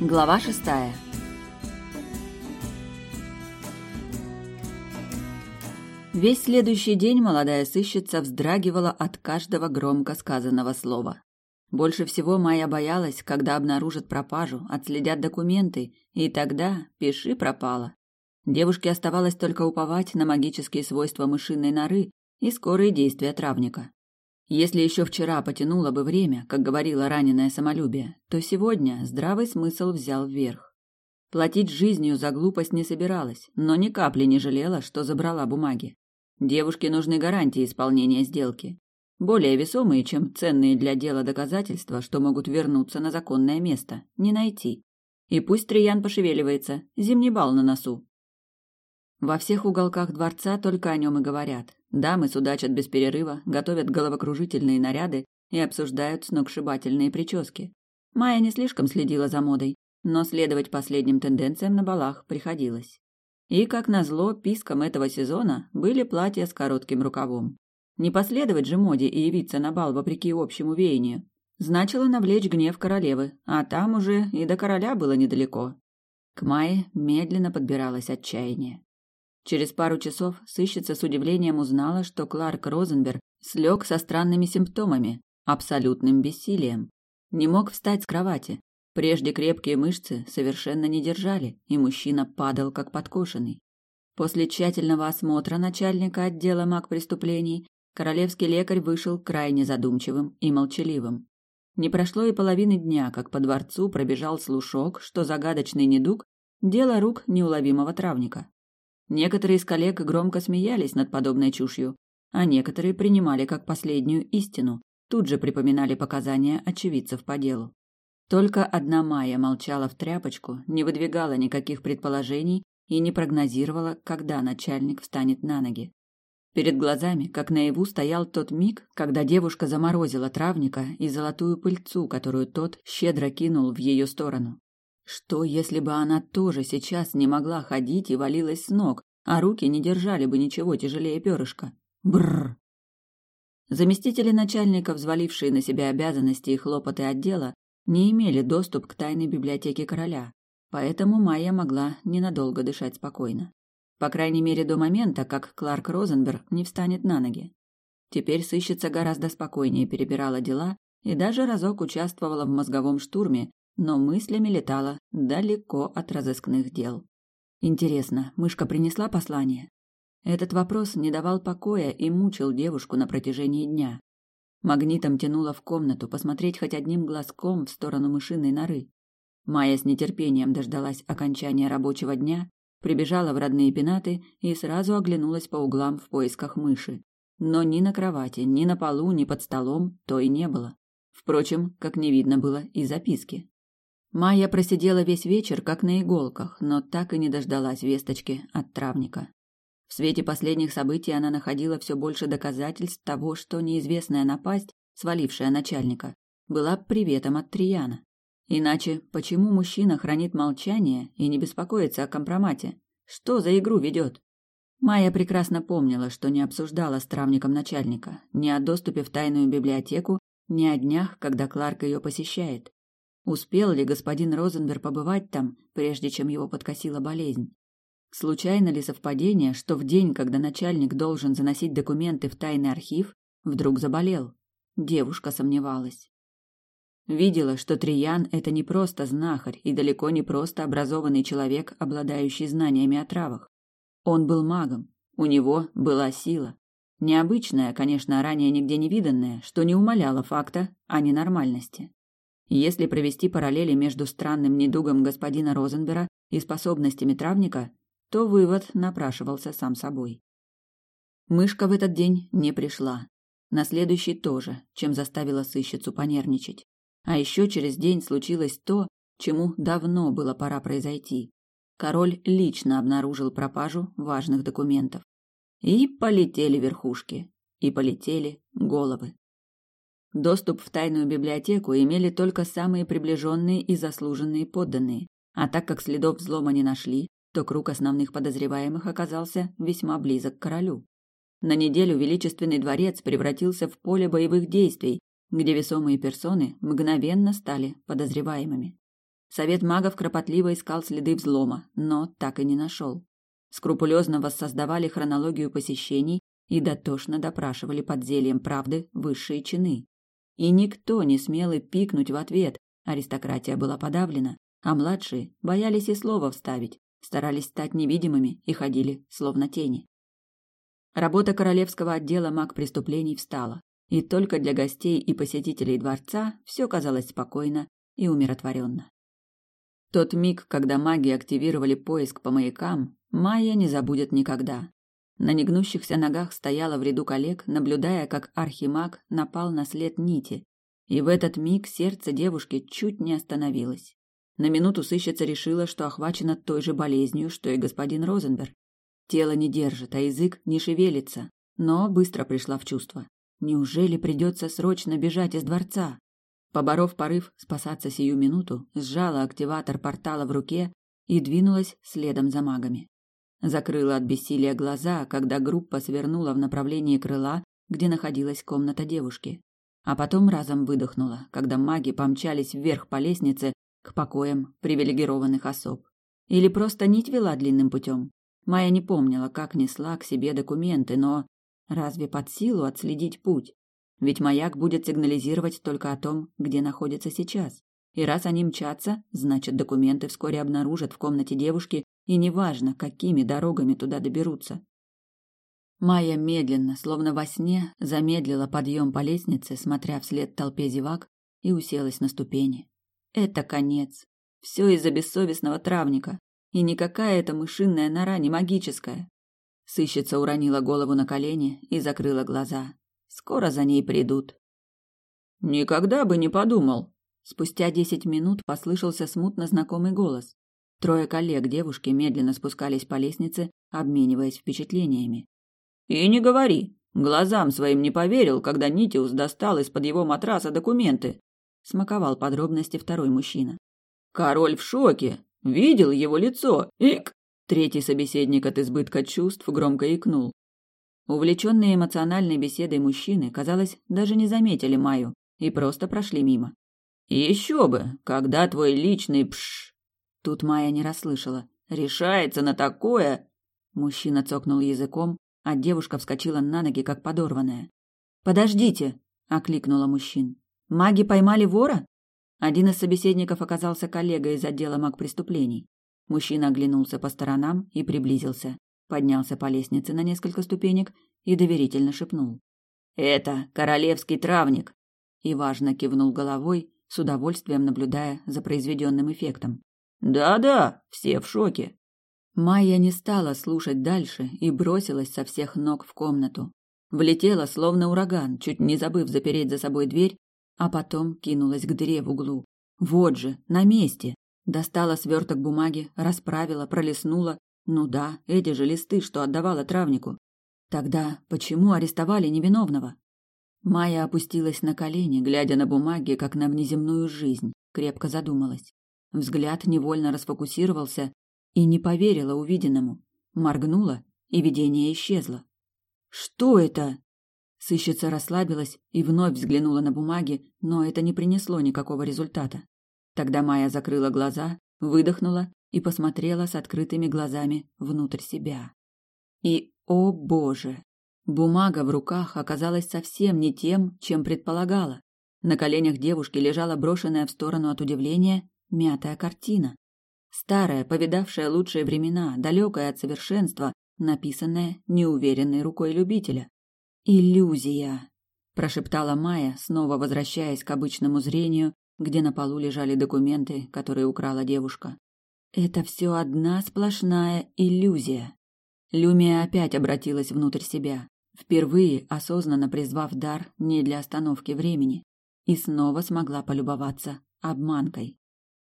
Глава шестая. Весь следующий день молодая сыщица вздрагивала от каждого громко сказанного слова. Больше всего Майя боялась, когда обнаружат пропажу, отследят документы, и тогда пиши пропало. Девушке оставалось только уповать на магические свойства мышиной норы и скорые действия травника. Если еще вчера потянуло бы время, как говорило раненое самолюбие, то сегодня здравый смысл взял вверх. Платить жизнью за глупость не собиралась, но ни капли не жалела, что забрала бумаги. Девушке нужны гарантии исполнения сделки, более весомые, чем ценные для дела доказательства, что могут вернуться на законное место, не найти. И пусть Триян пошевеливается, зимний бал на носу. Во всех уголках дворца только о нем и говорят. Дамы судачат без перерыва, готовят головокружительные наряды и обсуждают сногсшибательные прически. Майя не слишком следила за модой, но следовать последним тенденциям на балах приходилось. И, как назло, писком этого сезона были платья с коротким рукавом. Не последовать же моде и явиться на бал вопреки общему веянию значило навлечь гнев королевы, а там уже и до короля было недалеко. К Майе медленно подбиралось отчаяние. Через пару часов сыщица с удивлением узнала, что Кларк Розенберг слег со странными симптомами, абсолютным бессилием. Не мог встать с кровати. Прежде крепкие мышцы совершенно не держали, и мужчина падал как подкошенный. После тщательного осмотра начальника отдела маг преступлений королевский лекарь вышел крайне задумчивым и молчаливым. Не прошло и половины дня, как по дворцу пробежал слушок, что загадочный недуг – дело рук неуловимого травника. Некоторые из коллег громко смеялись над подобной чушью, а некоторые принимали как последнюю истину, тут же припоминали показания очевидцев по делу. Только одна Майя молчала в тряпочку, не выдвигала никаких предположений и не прогнозировала, когда начальник встанет на ноги. Перед глазами, как наяву, стоял тот миг, когда девушка заморозила травника и золотую пыльцу, которую тот щедро кинул в ее сторону. Что, если бы она тоже сейчас не могла ходить и валилась с ног, а руки не держали бы ничего тяжелее перышка? Бррр! Заместители начальника, взвалившие на себя обязанности и хлопоты отдела, не имели доступ к тайной библиотеке короля, поэтому Майя могла ненадолго дышать спокойно. По крайней мере, до момента, как Кларк Розенберг не встанет на ноги. Теперь сыщица гораздо спокойнее перебирала дела и даже разок участвовала в мозговом штурме, но мыслями летала далеко от разыскных дел. Интересно, мышка принесла послание? Этот вопрос не давал покоя и мучил девушку на протяжении дня. Магнитом тянуло в комнату посмотреть хоть одним глазком в сторону мышиной норы. Майя с нетерпением дождалась окончания рабочего дня, прибежала в родные пенаты и сразу оглянулась по углам в поисках мыши. Но ни на кровати, ни на полу, ни под столом то и не было. Впрочем, как не видно было и записки. Майя просидела весь вечер как на иголках, но так и не дождалась весточки от травника. В свете последних событий она находила все больше доказательств того, что неизвестная напасть, свалившая начальника, была приветом от Трияна. Иначе почему мужчина хранит молчание и не беспокоится о компромате? Что за игру ведет? Майя прекрасно помнила, что не обсуждала с травником начальника ни о доступе в тайную библиотеку, ни о днях, когда Кларк ее посещает. Успел ли господин Розенберг побывать там, прежде чем его подкосила болезнь? Случайно ли совпадение, что в день, когда начальник должен заносить документы в тайный архив, вдруг заболел? Девушка сомневалась. Видела, что Триян – это не просто знахарь и далеко не просто образованный человек, обладающий знаниями о травах. Он был магом, у него была сила. Необычная, конечно, ранее нигде не виданная, что не умаляло факта о ненормальности. Если провести параллели между странным недугом господина Розенбера и способностями травника, то вывод напрашивался сам собой. Мышка в этот день не пришла. На следующий тоже, чем заставила сыщицу понервничать. А еще через день случилось то, чему давно было пора произойти. Король лично обнаружил пропажу важных документов. И полетели верхушки, и полетели головы. Доступ в тайную библиотеку имели только самые приближенные и заслуженные подданные, а так как следов взлома не нашли, то круг основных подозреваемых оказался весьма близок к королю. На неделю Величественный дворец превратился в поле боевых действий, где весомые персоны мгновенно стали подозреваемыми. Совет магов кропотливо искал следы взлома, но так и не нашел. Скрупулезно воссоздавали хронологию посещений и дотошно допрашивали под зельем правды высшие чины. И никто не смел и пикнуть в ответ, аристократия была подавлена, а младшие боялись и слова вставить, старались стать невидимыми и ходили словно тени. Работа королевского отдела маг преступлений встала, и только для гостей и посетителей дворца все казалось спокойно и умиротворенно. Тот миг, когда маги активировали поиск по маякам, Майя не забудет никогда. На негнущихся ногах стояла в ряду коллег, наблюдая, как архимаг напал на след нити, и в этот миг сердце девушки чуть не остановилось. На минуту сыщица решила, что охвачена той же болезнью, что и господин Розенберг. Тело не держит, а язык не шевелится, но быстро пришла в чувство. Неужели придется срочно бежать из дворца? Поборов порыв спасаться сию минуту, сжала активатор портала в руке и двинулась следом за магами. Закрыла от бессилия глаза, когда группа свернула в направлении крыла, где находилась комната девушки. А потом разом выдохнула, когда маги помчались вверх по лестнице к покоям привилегированных особ. Или просто нить вела длинным путем. Майя не помнила, как несла к себе документы, но разве под силу отследить путь? Ведь маяк будет сигнализировать только о том, где находится сейчас. И раз они мчатся, значит, документы вскоре обнаружат в комнате девушки, и неважно, какими дорогами туда доберутся. Майя медленно, словно во сне, замедлила подъем по лестнице, смотря вслед толпе зевак, и уселась на ступени. Это конец. Все из-за бессовестного травника. И никакая это мышиная нора не магическая. Сыщица уронила голову на колени и закрыла глаза. Скоро за ней придут. Никогда бы не подумал. Спустя десять минут послышался смутно знакомый голос. Трое коллег девушки медленно спускались по лестнице, обмениваясь впечатлениями. И не говори. Глазам своим не поверил, когда Нитиус достал из-под его матраса документы. Смаковал подробности второй мужчина. Король в шоке. Видел его лицо. Ик! Третий собеседник от избытка чувств громко икнул. Увлеченные эмоциональной беседой мужчины, казалось, даже не заметили Маю и просто прошли мимо. «Еще бы! Когда твой личный пш...» Тут Майя не расслышала. «Решается на такое...» Мужчина цокнул языком, а девушка вскочила на ноги, как подорванная. «Подождите!» — окликнула мужчин. «Маги поймали вора?» Один из собеседников оказался коллегой из отдела маг преступлений. Мужчина оглянулся по сторонам и приблизился, поднялся по лестнице на несколько ступенек и доверительно шепнул. «Это королевский травник!» и важно кивнул головой, с удовольствием наблюдая за произведенным эффектом. «Да-да, все в шоке!» Майя не стала слушать дальше и бросилась со всех ног в комнату. Влетела, словно ураган, чуть не забыв запереть за собой дверь, а потом кинулась к дыре в углу. Вот же, на месте. Достала сверток бумаги, расправила, пролистнула. Ну да, эти же листы, что отдавала травнику. Тогда почему арестовали невиновного? Майя опустилась на колени, глядя на бумаги, как на внеземную жизнь, крепко задумалась. Взгляд невольно расфокусировался и не поверила увиденному. Моргнула, и видение исчезло. «Что это?» Сыщица расслабилась и вновь взглянула на бумаги, но это не принесло никакого результата. Тогда Майя закрыла глаза, выдохнула и посмотрела с открытыми глазами внутрь себя. И, о боже! Бумага в руках оказалась совсем не тем, чем предполагала. На коленях девушки лежала брошенная в сторону от удивления мятая картина. Старая, повидавшая лучшие времена, далекая от совершенства, написанная неуверенной рукой любителя. «Иллюзия!» – прошептала Майя, снова возвращаясь к обычному зрению, где на полу лежали документы, которые украла девушка. «Это все одна сплошная иллюзия!» Люмия опять обратилась внутрь себя, впервые осознанно призвав дар не для остановки времени, и снова смогла полюбоваться обманкой.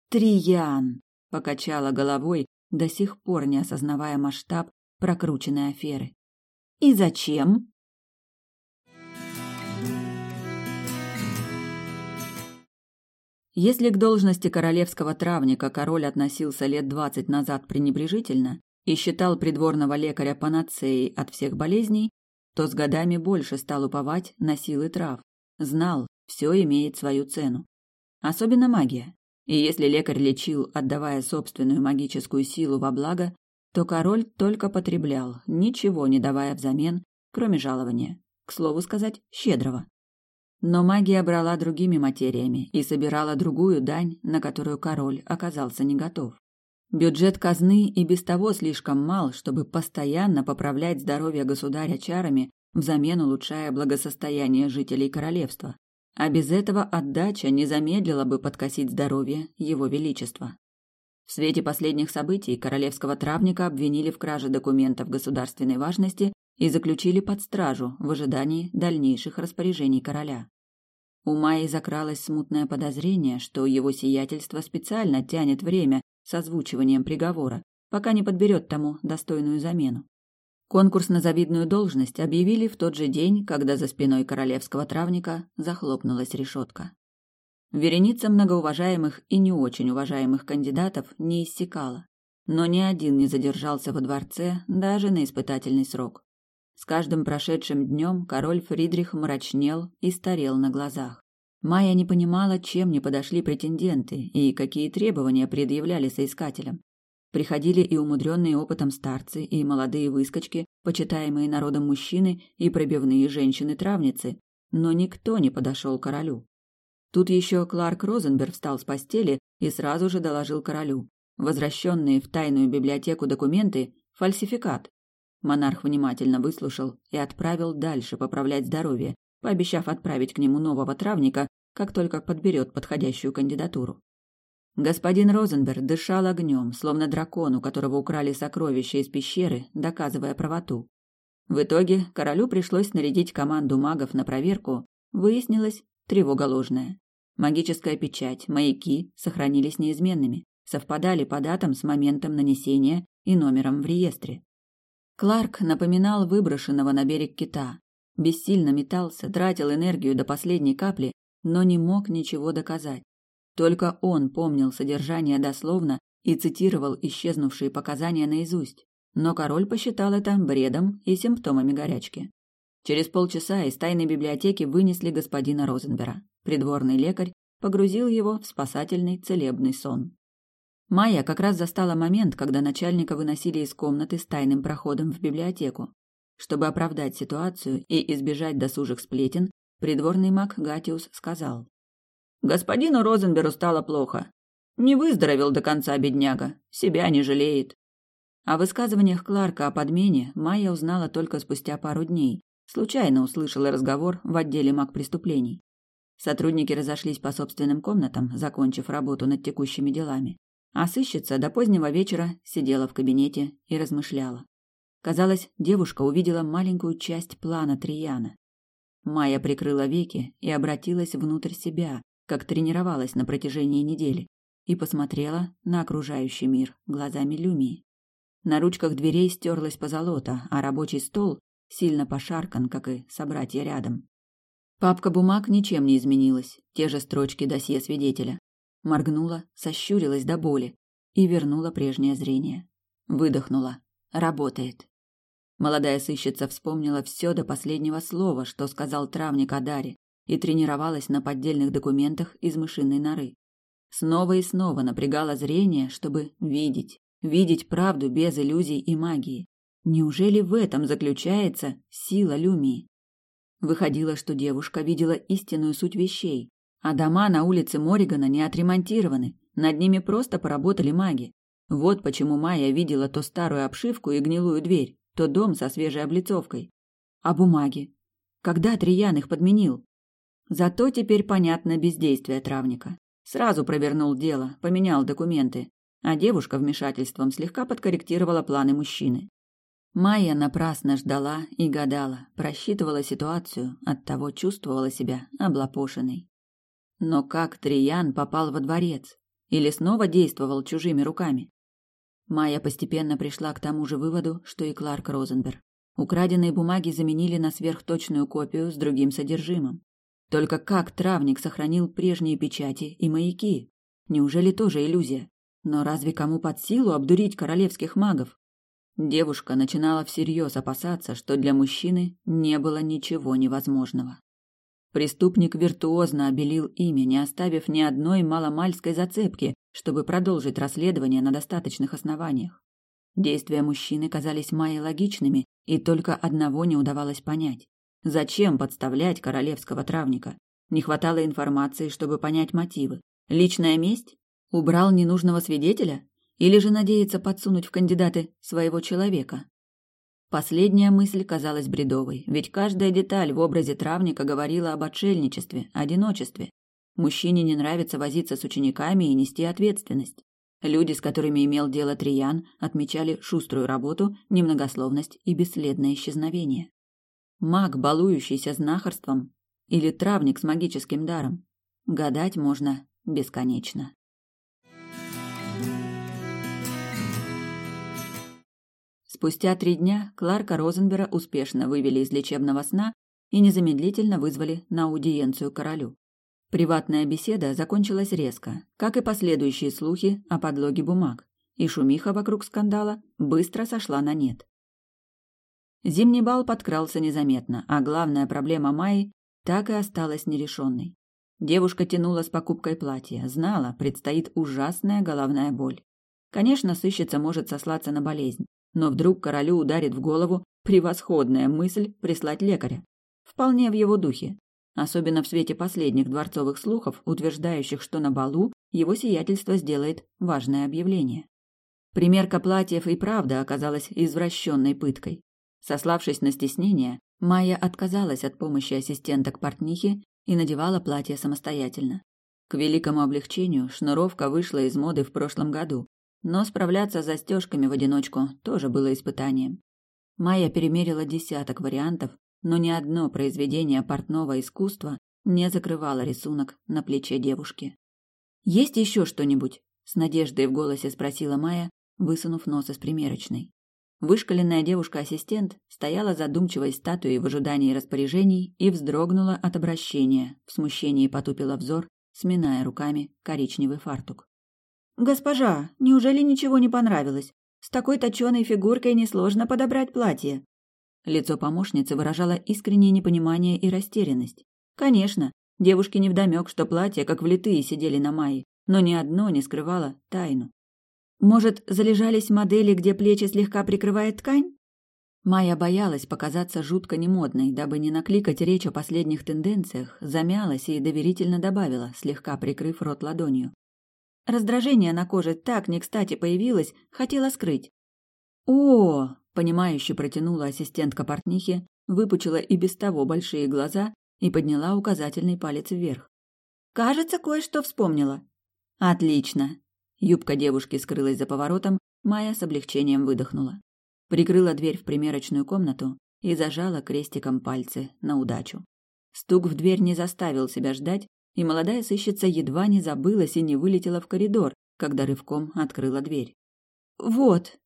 «Триян!» – покачала головой, до сих пор не осознавая масштаб прокрученной аферы. «И зачем?» Если к должности королевского травника король относился лет двадцать назад пренебрежительно и считал придворного лекаря панацеей от всех болезней, то с годами больше стал уповать на силы трав. Знал, все имеет свою цену. Особенно магия. И если лекарь лечил, отдавая собственную магическую силу во благо, то король только потреблял, ничего не давая взамен, кроме жалования. К слову сказать, щедрого. Но магия брала другими материями и собирала другую дань, на которую король оказался не готов. Бюджет казны и без того слишком мал, чтобы постоянно поправлять здоровье государя чарами, взамен улучшая благосостояние жителей королевства. А без этого отдача не замедлила бы подкосить здоровье его величества. В свете последних событий королевского травника обвинили в краже документов государственной важности и заключили под стражу в ожидании дальнейших распоряжений короля. У Майи закралось смутное подозрение, что его сиятельство специально тянет время с озвучиванием приговора, пока не подберет тому достойную замену. Конкурс на завидную должность объявили в тот же день, когда за спиной королевского травника захлопнулась решетка. Вереница многоуважаемых и не очень уважаемых кандидатов не иссякала, но ни один не задержался во дворце даже на испытательный срок. С каждым прошедшим днем король Фридрих мрачнел и старел на глазах. Майя не понимала, чем не подошли претенденты и какие требования предъявляли соискателям. Приходили и умудренные опытом старцы, и молодые выскочки, почитаемые народом мужчины и пробивные женщины-травницы, но никто не подошел к королю. Тут еще Кларк Розенберг встал с постели и сразу же доложил королю. Возвращенные в тайную библиотеку документы – фальсификат. Монарх внимательно выслушал и отправил дальше поправлять здоровье, пообещав отправить к нему нового травника, как только подберет подходящую кандидатуру. Господин Розенберг дышал огнем, словно дракон, у которого украли сокровища из пещеры, доказывая правоту. В итоге королю пришлось нарядить команду магов на проверку. Выяснилось, тревога ложная. Магическая печать, маяки сохранились неизменными, совпадали по датам с моментом нанесения и номером в реестре. Кларк напоминал выброшенного на берег кита. Бессильно метался, тратил энергию до последней капли, но не мог ничего доказать. Только он помнил содержание дословно и цитировал исчезнувшие показания наизусть, но король посчитал это бредом и симптомами горячки. Через полчаса из тайной библиотеки вынесли господина Розенбера. Придворный лекарь погрузил его в спасательный целебный сон. Майя как раз застала момент, когда начальника выносили из комнаты с тайным проходом в библиотеку. Чтобы оправдать ситуацию и избежать досужих сплетен, придворный маг Гатиус сказал. «Господину Розенберу стало плохо. Не выздоровел до конца бедняга, себя не жалеет». О высказываниях Кларка о подмене Майя узнала только спустя пару дней. Случайно услышала разговор в отделе маг преступлений. Сотрудники разошлись по собственным комнатам, закончив работу над текущими делами. А сыщица до позднего вечера сидела в кабинете и размышляла. Казалось, девушка увидела маленькую часть плана Трияна. Майя прикрыла веки и обратилась внутрь себя, как тренировалась на протяжении недели, и посмотрела на окружающий мир глазами Люмии. На ручках дверей стерлась позолота, а рабочий стол сильно пошаркан, как и собратья рядом. Папка бумаг ничем не изменилась, те же строчки досье свидетеля моргнула, сощурилась до боли и вернула прежнее зрение. Выдохнула. Работает. Молодая сыщица вспомнила все до последнего слова, что сказал травник о Даре, и тренировалась на поддельных документах из мышиной норы. Снова и снова напрягала зрение, чтобы видеть, видеть правду без иллюзий и магии. Неужели в этом заключается сила Люмии? Выходило, что девушка видела истинную суть вещей, а дома на улице Моригана не отремонтированы, над ними просто поработали маги. Вот почему Майя видела то старую обшивку и гнилую дверь, то дом со свежей облицовкой. А бумаги? Когда Триян их подменил? Зато теперь понятно бездействие травника. Сразу провернул дело, поменял документы, а девушка вмешательством слегка подкорректировала планы мужчины. Майя напрасно ждала и гадала, просчитывала ситуацию, оттого чувствовала себя облапошенной. Но как Триян попал во дворец? Или снова действовал чужими руками? Майя постепенно пришла к тому же выводу, что и Кларк Розенберг. Украденные бумаги заменили на сверхточную копию с другим содержимым. Только как травник сохранил прежние печати и маяки? Неужели тоже иллюзия? Но разве кому под силу обдурить королевских магов? Девушка начинала всерьез опасаться, что для мужчины не было ничего невозможного. Преступник виртуозно обелил имя, не оставив ни одной маломальской зацепки, чтобы продолжить расследование на достаточных основаниях. Действия мужчины казались Майе логичными, и только одного не удавалось понять. Зачем подставлять королевского травника? Не хватало информации, чтобы понять мотивы. Личная месть? Убрал ненужного свидетеля? Или же надеется подсунуть в кандидаты своего человека? Последняя мысль казалась бредовой, ведь каждая деталь в образе травника говорила об отшельничестве, одиночестве. Мужчине не нравится возиться с учениками и нести ответственность. Люди, с которыми имел дело Триян, отмечали шуструю работу, немногословность и бесследное исчезновение. Маг, балующийся знахарством, или травник с магическим даром. Гадать можно бесконечно. Спустя три дня Кларка Розенбера успешно вывели из лечебного сна и незамедлительно вызвали на аудиенцию королю. Приватная беседа закончилась резко, как и последующие слухи о подлоге бумаг, и шумиха вокруг скандала быстро сошла на нет. Зимний бал подкрался незаметно, а главная проблема Майи так и осталась нерешенной. Девушка тянула с покупкой платья, знала, предстоит ужасная головная боль. Конечно, сыщица может сослаться на болезнь, но вдруг королю ударит в голову превосходная мысль прислать лекаря. Вполне в его духе. Особенно в свете последних дворцовых слухов, утверждающих, что на балу его сиятельство сделает важное объявление. Примерка платьев и правда оказалась извращенной пыткой. Сославшись на стеснение, Майя отказалась от помощи ассистенток портнихи и надевала платье самостоятельно. К великому облегчению шнуровка вышла из моды в прошлом году, но справляться с застежками в одиночку тоже было испытанием. Майя перемерила десяток вариантов, но ни одно произведение портного искусства не закрывало рисунок на плече девушки. «Есть еще что-нибудь?» – с надеждой в голосе спросила Майя, высунув нос из примерочной. Вышкаленная девушка-ассистент стояла задумчивой статуей в ожидании распоряжений и вздрогнула от обращения, в смущении потупила взор, сминая руками коричневый фартук. «Госпожа, неужели ничего не понравилось? С такой точеной фигуркой несложно подобрать платье». Лицо помощницы выражало искреннее непонимание и растерянность. Конечно, девушке невдомёк, что платья, как влитые, сидели на Майе, но ни одно не скрывало тайну. Может, залежались модели, где плечи слегка прикрывает ткань? Майя боялась показаться жутко немодной, дабы не накликать речь о последних тенденциях, замялась и доверительно добавила, слегка прикрыв рот ладонью. Раздражение на коже так не кстати появилось, хотела скрыть. «О!» – понимающе протянула ассистентка портнихи, выпучила и без того большие глаза и подняла указательный палец вверх. «Кажется, кое-что вспомнила». «Отлично!» Юбка девушки скрылась за поворотом, Майя с облегчением выдохнула. Прикрыла дверь в примерочную комнату и зажала крестиком пальцы на удачу. Стук в дверь не заставил себя ждать, и молодая сыщица едва не забылась и не вылетела в коридор, когда рывком открыла дверь. «Вот!»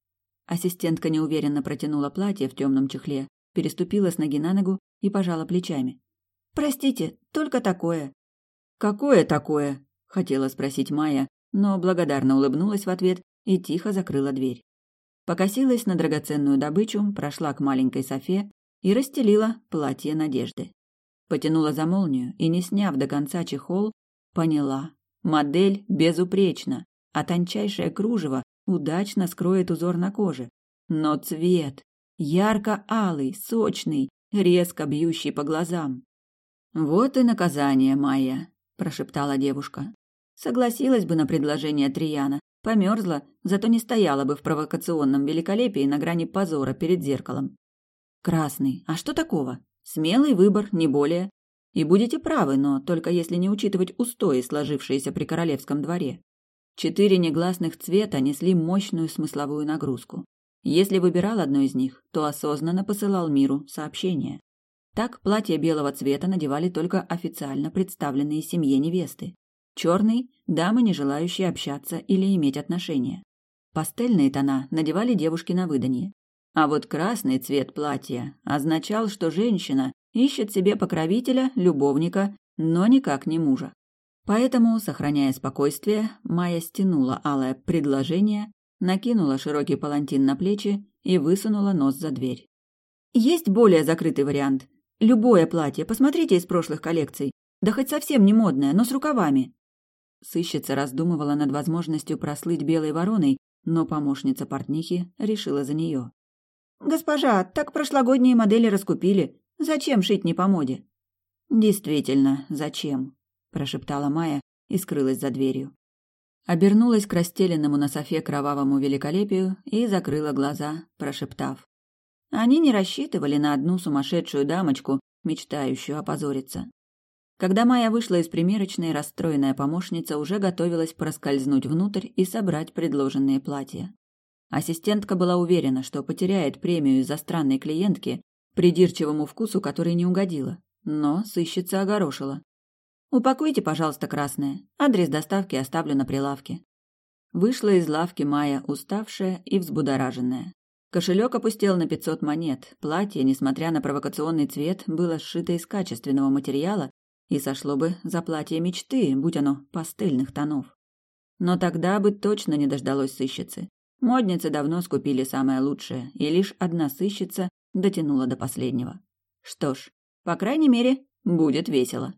Ассистентка неуверенно протянула платье в темном чехле, переступила с ноги на ногу и пожала плечами. «Простите, только такое». «Какое такое?» – хотела спросить Майя, но благодарно улыбнулась в ответ и тихо закрыла дверь. Покосилась на драгоценную добычу, прошла к маленькой Софе и расстелила платье надежды. Потянула за молнию и, не сняв до конца чехол, поняла. Модель безупречна, а тончайшее кружево удачно скроет узор на коже. Но цвет ярко-алый, сочный, резко бьющий по глазам. «Вот и наказание, Майя», – прошептала девушка. Согласилась бы на предложение Трияна, померзла, зато не стояла бы в провокационном великолепии на грани позора перед зеркалом. «Красный, а что такого?» Смелый выбор, не более. И будете правы, но только если не учитывать устои, сложившиеся при королевском дворе. Четыре негласных цвета несли мощную смысловую нагрузку. Если выбирал одно из них, то осознанно посылал миру сообщение. Так платье белого цвета надевали только официально представленные семье невесты. Черный – дамы, не желающие общаться или иметь отношения. Пастельные тона надевали девушки на выданье. А вот красный цвет платья означал, что женщина ищет себе покровителя, любовника, но никак не мужа. Поэтому, сохраняя спокойствие, Майя стянула алое предложение, накинула широкий палантин на плечи и высунула нос за дверь. Есть более закрытый вариант. Любое платье, посмотрите из прошлых коллекций. Да хоть совсем не модное, но с рукавами. Сыщица раздумывала над возможностью прослыть белой вороной, но помощница портнихи решила за нее. «Госпожа, так прошлогодние модели раскупили. Зачем шить не по моде?» «Действительно, зачем?» – прошептала Майя и скрылась за дверью. Обернулась к расстеленному на софе кровавому великолепию и закрыла глаза, прошептав. Они не рассчитывали на одну сумасшедшую дамочку, мечтающую опозориться. Когда Майя вышла из примерочной, расстроенная помощница уже готовилась проскользнуть внутрь и собрать предложенные платья. Ассистентка была уверена, что потеряет премию из-за странной клиентки, придирчивому вкусу которой не угодила, но сыщица огорошила. «Упакуйте, пожалуйста, красное. Адрес доставки оставлю на прилавке». Вышла из лавки Майя, уставшая и взбудораженная. Кошелек опустел на пятьсот монет. Платье, несмотря на провокационный цвет, было сшито из качественного материала и сошло бы за платье мечты, будь оно пастельных тонов. Но тогда бы точно не дождалось сыщицы. Модницы давно скупили самое лучшее, и лишь одна сыщица дотянула до последнего. Что ж, по крайней мере, будет весело.